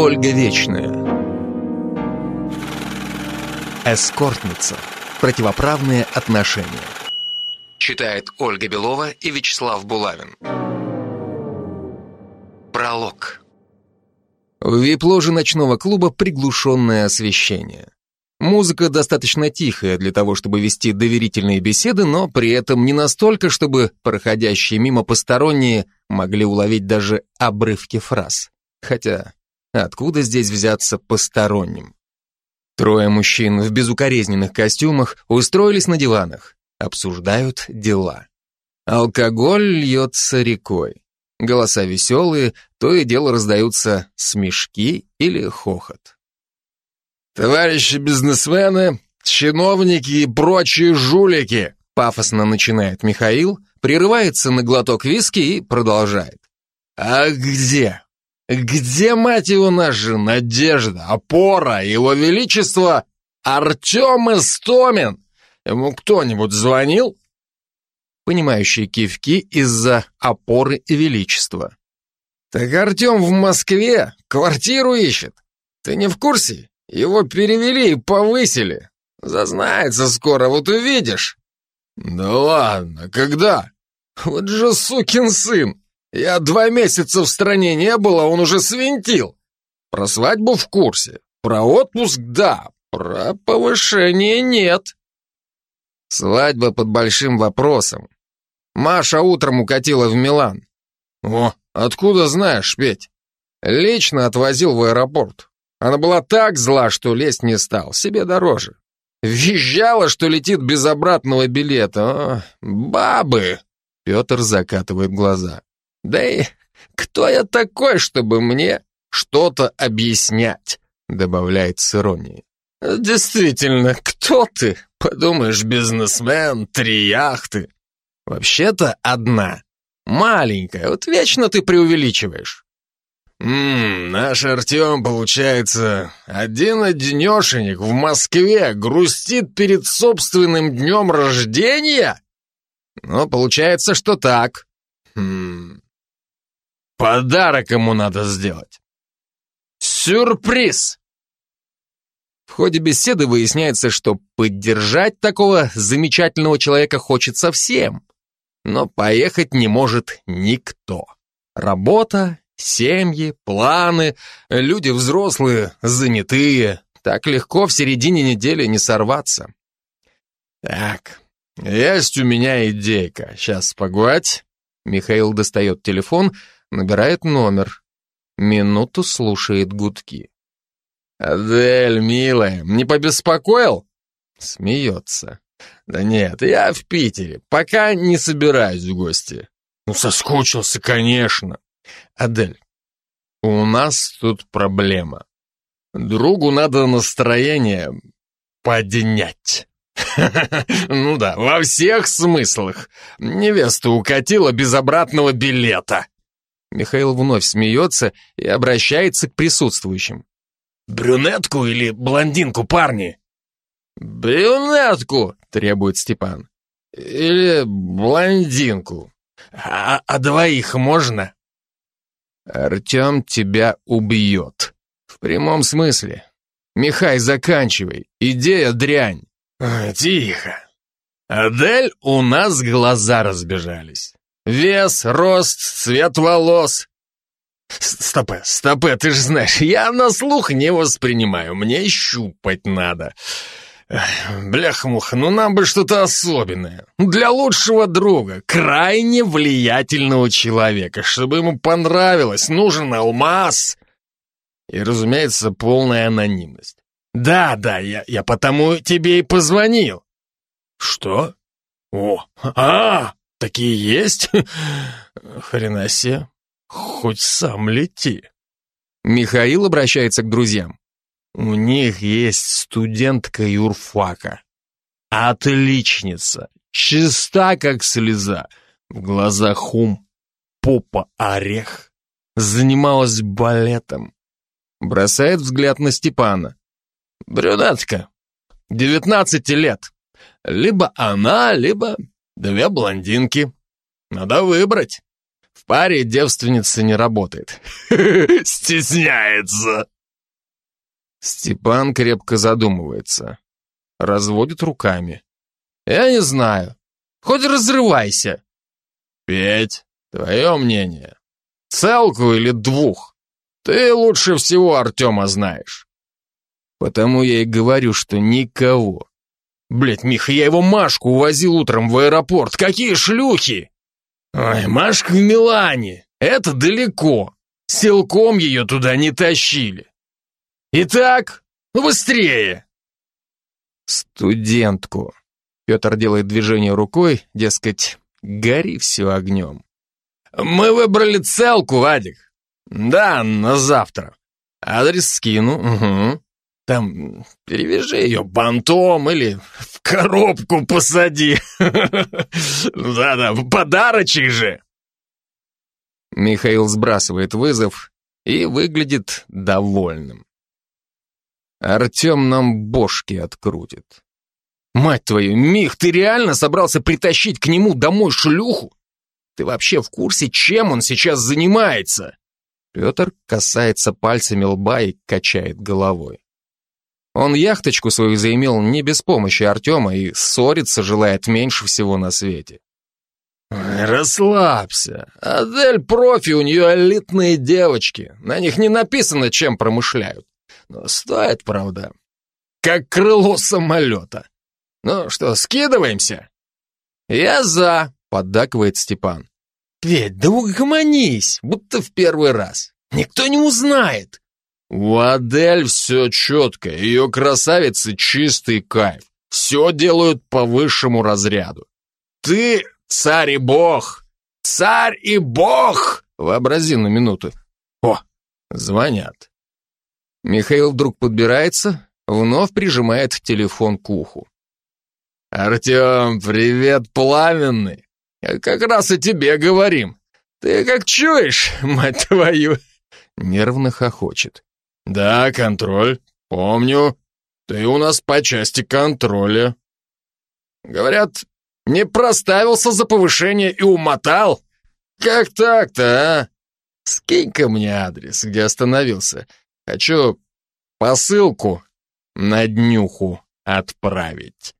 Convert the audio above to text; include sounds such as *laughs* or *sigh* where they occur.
Ольга Вечная. Эскортница. Противоправные отношения. Читает Ольга Белова и Вячеслав Булавин. Пролог. В вип-ложе ночного клуба приглушенное освещение. Музыка достаточно тихая для того, чтобы вести доверительные беседы, но при этом не настолько, чтобы проходящие мимо посторонние могли уловить даже обрывки фраз. Хотя, откуда здесь взяться посторонним? Трое мужчин в безукоризненных костюмах устроились на диванах, обсуждают дела. Алкоголь льется рекой. Голоса веселые, то и дело раздаются смешки или хохот. «Товарищи бизнесмены, чиновники и прочие жулики!» Пафосно начинает Михаил, прерывается на глоток виски и продолжает. «А где? Где, мать его, наша надежда, опора, его величество Артем Истомин? Ему кто-нибудь звонил?» Понимающие кивки из-за опоры и величества. «Так Артем в Москве квартиру ищет. Ты не в курсе? Его перевели и повысили. Зазнается скоро, вот увидишь. Да ладно, когда? Вот же сукин сын. Я два месяца в стране не был, а он уже свинтил. Про свадьбу в курсе. Про отпуск — да. Про повышение — нет. Свадьба под большим вопросом. Маша утром укатила в Милан. О, откуда знаешь, Петь? Лично отвозил в аэропорт. Она была так зла, что лезть не стал, себе дороже. Визжала, что летит без обратного билета. О, бабы! Петр закатывает глаза. Да и кто я такой, чтобы мне что-то объяснять? Добавляет с иронией. Действительно, кто ты? Подумаешь, бизнесмен, три яхты. Вообще-то одна. Маленькая, вот вечно ты преувеличиваешь. «Ммм, наш Артем, получается, один-одинешенек в Москве грустит перед собственным днем рождения?» «Ну, получается, что так. Хм... Подарок ему надо сделать. Сюрприз!» В ходе беседы выясняется, что поддержать такого замечательного человека хочется всем, но поехать не может никто. Работа Семьи, планы, люди взрослые, занятые. Так легко в середине недели не сорваться. Так, есть у меня идейка. Сейчас погладь. Михаил достает телефон, набирает номер. Минуту слушает гудки. «Адель, милая, не побеспокоил?» Смеется. «Да нет, я в Питере, пока не собираюсь в гости». «Ну, соскучился, конечно». «Адель, у нас тут проблема. Другу надо настроение поднять». *laughs* «Ну да, во всех смыслах. Невеста укатила без обратного билета». Михаил вновь смеется и обращается к присутствующим. «Брюнетку или блондинку, парни?» «Брюнетку!» — требует Степан. «Или блондинку. А, а двоих можно?» Артем тебя убьет. В прямом смысле. Михай, заканчивай. Идея дрянь. тихо. Адель, у нас глаза разбежались. Вес, рост, цвет волос. Стопе, стопе, ты же знаешь, я на слух не воспринимаю, мне щупать надо. Бляха-муха, ну нам бы что-то особенное. Для лучшего друга, крайне влиятельного человека. Чтобы ему понравилось, нужен алмаз. И, разумеется, полная анонимность. Да, да, я, я потому тебе и позвонил. Что? О, а, такие есть? *laughs* Хрена себе. Хоть сам лети. Михаил обращается к друзьям. У них есть студентка юрфака. Отличница, чиста как слеза, в глазах ум, попа орех. Занималась балетом. Бросает взгляд на Степана. Брюнетка, девятнадцати лет. Либо она, либо две блондинки. Надо выбрать. В паре девственница не работает. *laughs* Стесняется. Степан крепко задумывается. Разводит руками. Я не знаю. Хоть разрывайся. Петь, твое мнение. Целку или двух? Ты лучше всего Артема знаешь. Потому я и говорю, что никого. Блять, Миха, я его Машку увозил утром в аэропорт. Какие шлюхи! Ой, Машка в Милане. Это далеко. Силком ее туда не тащили. Итак, ну быстрее. Студентку. Петр делает движение рукой, дескать, гори все огнем. Мы выбрали целку, Вадик. Да, на завтра. Адрес скину, угу. Там перевяжи ее бантом или в коробку посади. *laughs* Да-да, подарочек же. Михаил сбрасывает вызов и выглядит довольным. Артем нам бошки открутит. Мать твою, Мих, ты реально собрался притащить к нему домой шлюху? Ты вообще в курсе, чем он сейчас занимается? Петр касается пальцами лба и качает головой. Он яхточку свою заимел не без помощи Артема и ссориться желает меньше всего на свете. «Расслабься. Адель профи, у нее элитные девочки. На них не написано, чем промышляют. Но стоит, правда, как крыло самолета. Ну что, скидываемся?» «Я за», — поддакивает Степан. «Петь, да угомонись, будто в первый раз. Никто не узнает». У Адель все четко, ее красавицы чистый кайф. Все делают по высшему разряду. Ты царь и бог! Царь и бог! Вообрази на минуту. О, звонят. Михаил вдруг подбирается, вновь прижимает телефон к уху. «Артем, привет, пламенный! Как раз о тебе говорим. Ты как чуешь, мать твою?» Нервно хохочет. «Да, контроль. Помню. Ты у нас по части контроля». «Говорят, не проставился за повышение и умотал? Как так-то, а? Скинь-ка мне адрес, где остановился. Хочу посылку на днюху отправить».